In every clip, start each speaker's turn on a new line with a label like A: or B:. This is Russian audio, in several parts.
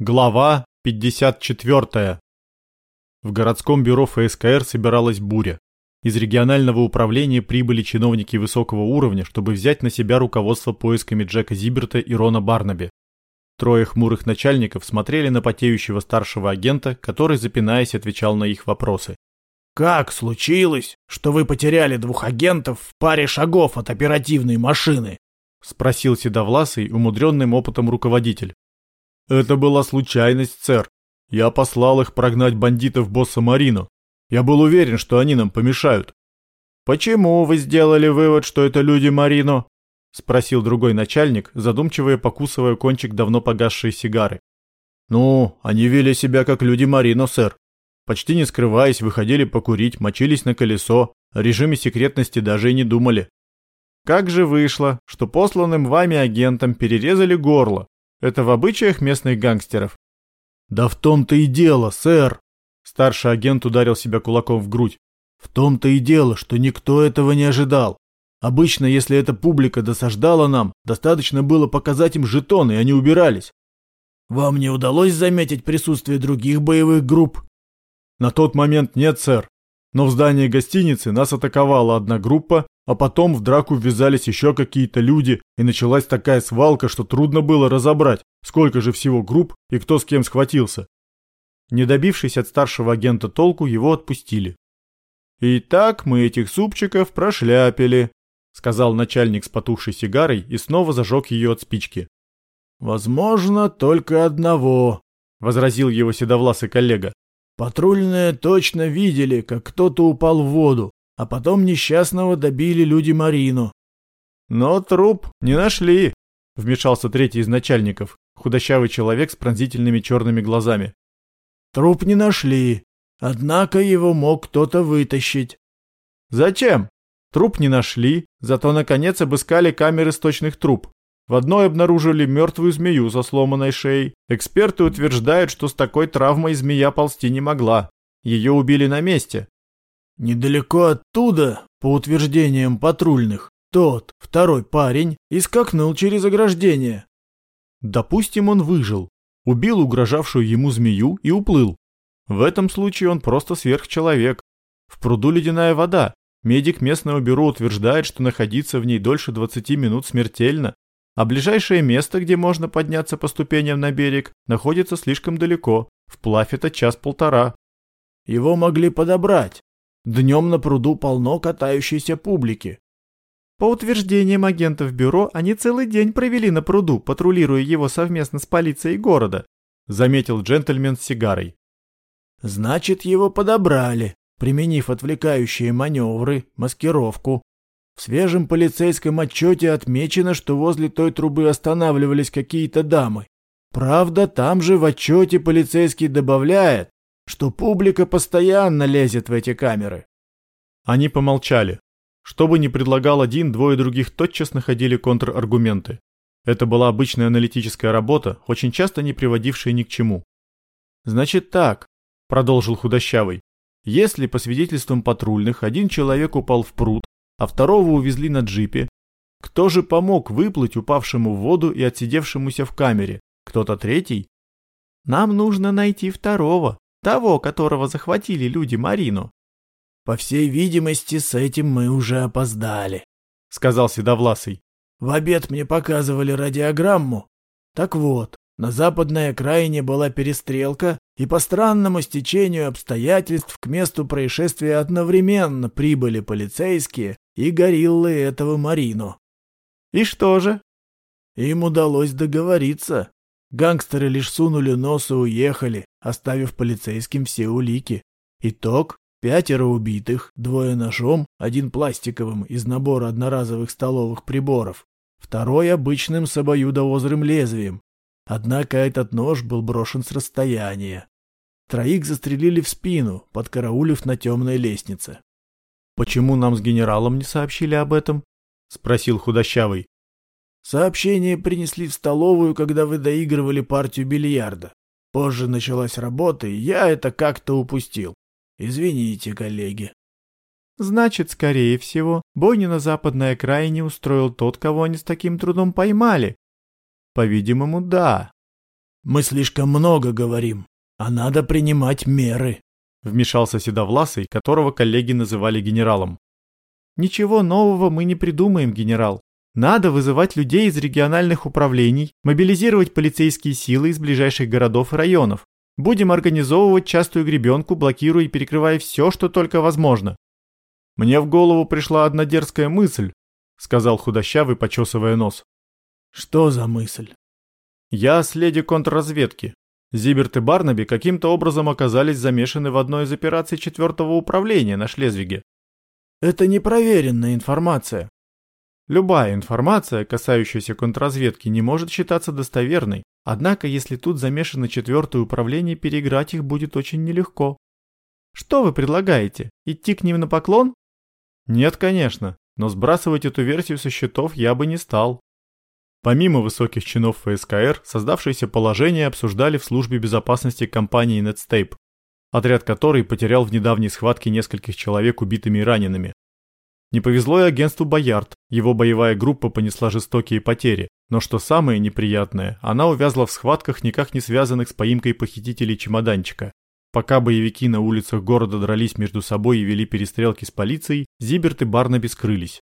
A: Глава 54. В городском бюро ФСКР собиралась буря. Из регионального управления прибыли чиновники высокого уровня, чтобы взять на себя руководство поисками Джека Зиберта и Рона Барнаби. Трое хмурых начальников смотрели на потеющего старшего агента, который, запинаясь, отвечал на их вопросы.
B: «Как случилось, что вы потеряли двух агентов в паре шагов от оперативной машины?»
A: — спросил седовласый, умудренным опытом руководитель. Это была случайность, сэр. Я послал их прогнать бандитов босса Марино. Я был уверен, что они нам помешают. Почему вы сделали вывод, что это люди Марино? спросил другой начальник, задумчиво покусывая кончик давно погасшей сигары. Ну, они вели себя как люди Марино, сэр. Почти не скрываясь, выходили покурить, мочились на колесо, о режиме секретности даже и не думали. Как же вышло, что посланным вами агентам перерезали горло, это в обычаях местных гангстеров. Да в том-то и дело, сэр. Старший агент ударил себя кулаком в грудь. В том-то и дело, что никто этого не ожидал. Обычно, если эта публика досаждала нам, достаточно было показать им жетоны, и они убирались.
B: Вам не удалось заметить присутствие других боевых групп?
A: На тот момент нет, сэр. Но в здании гостиницы нас атаковала одна группа, а потом в драку ввязались еще какие-то люди, и началась такая свалка, что трудно было разобрать, сколько же всего групп и кто с кем схватился. Не добившись от старшего агента толку, его отпустили. «Итак, мы этих супчиков прошляпили», — сказал начальник с потухшей сигарой и снова зажег ее от спички.
B: «Возможно, только одного», — возразил его седовласый коллега. «Патрульные точно видели, как кто-то упал в воду, а потом несчастного добили люди Марину.
A: Но труп не нашли, вмешался третий из начальников, худощавый человек с пронзительными черными глазами.
B: Труп не нашли, однако его мог кто-то вытащить.
A: Зачем? Труп не нашли, зато наконец обыскали камеры сточных труб. В одной обнаружили мертвую змею со сломанной шеей. Эксперты утверждают, что с такой травмой змея ползти не могла. Ее убили на месте.
B: Недалеко оттуда, по утверждениям патрульных, тот, второй парень, искакнул через ограждение.
A: Допустим, он выжил, убил угрожавшую ему змею и уплыл. В этом случае он просто сверхчеловек. В пруду ледяная вода. Медик местного бюро утверждает, что находиться в ней дольше 20 минут смертельно, а ближайшее место, где можно подняться по ступеням на берег, находится слишком далеко. Вплавь это час-полтора.
B: Его могли подобрать, Днем на пруду полно катающейся публики.
C: По утверждениям агентов бюро, они целый день провели на пруду, патрулируя его совместно с полицией города, заметил джентльмен с сигарой.
B: Значит, его подобрали, применив отвлекающие маневры, маскировку. В свежем полицейском отчете отмечено, что возле той трубы останавливались какие-то дамы. Правда, там же в отчете полицейский добавляет, что публика постоянно лезет в эти камеры.
A: Они помолчали. Что бы ни предлагал один, двое других тотчас находили контраргументы. Это была обычная аналитическая работа, очень часто не приводившая ни к чему. «Значит так», — продолжил худощавый, «если, по свидетельствам патрульных, один человек упал в пруд, а второго увезли на джипе, кто же помог выплыть упавшему в воду и отсидевшемуся в камере? Кто-то третий?
C: Нам нужно найти второго, того, которого захватили люди Марину.
B: По всей видимости, с этим мы уже опоздали,
A: сказал Седовласый.
B: В обед мне показывали радиограмму. Так вот, на западной окраине была перестрелка, и по странному стечению обстоятельств к месту происшествия одновременно прибыли полицейские и гориллы этого Марину.
C: И что же?
B: Им удалось договориться. Гангстеры лишь сунули нос и уехали, оставив полицейским все улики. Итог – пятеро убитых, двое ножом, один пластиковым из набора одноразовых столовых приборов, второй обычным с обоюдоострым лезвием. Однако этот нож был брошен с расстояния. Троих застрелили в спину, подкараулив на темной лестнице.
A: «Почему нам с генералом не сообщили об этом?» – спросил худощавый.
B: Сообщение принесли в столовую, когда вы доигрывали партию бильярда. Позже началась работа, и я это как-то упустил. Извините, коллеги.
C: Значит, скорее всего, бойню на западной окраине устроил тот, кого они с таким трудом поймали. По-видимому, да.
B: Мы слишком много говорим, а надо принимать меры.
C: Вмешался Седовласый, которого коллеги называли генералом. Ничего нового мы не придумаем, генерал. Надо вызывать людей из региональных управлений, мобилизировать полицейские силы из ближайших городов и районов. Будем организовывать частую гребенку, блокируя и перекрывая все, что только возможно. Мне в голову пришла одна дерзкая мысль, сказал худощавый, почесывая нос.
B: Что за мысль?
C: Я с леди контрразведки. Зиберт и Барнаби каким-то образом оказались замешаны в одной из операций четвертого управления на Шлезвиге.
B: Это непроверенная информация.
C: Любая информация, касающаяся контрразведки, не может считаться достоверной, однако если тут замешано четвертое управление, переиграть их будет очень нелегко. Что вы предлагаете? Идти к ним на поклон? Нет, конечно, но сбрасывать эту версию со счетов я бы не стал. Помимо высоких чинов ФСКР, создавшееся положение обсуждали в службе безопасности компании Netscape, отряд которой потерял в недавней схватке нескольких человек убитыми и ранеными, не повезло и агентству Боярд, его боевая группа понесла жестокие потери, но что самое неприятное, она увязла в схватках, никак не связанных с поимкой похитителей чемоданчика. Пока боевики на улицах города дрались между собой и вели перестрелки с полицией, Зиберт и Барнаби скрылись.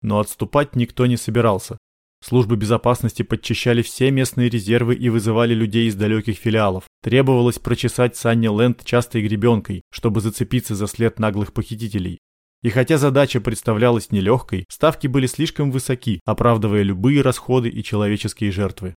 C: Но отступать никто не собирался. Службы безопасности подчищали все местные резервы и вызывали людей из далеких филиалов. Требовалось прочесать Санни Лэнд частой гребенкой, чтобы зацепиться за след наглых похитителей. И хотя задача представлялась нелегкой, ставки были слишком высоки, оправдывая любые расходы и человеческие жертвы.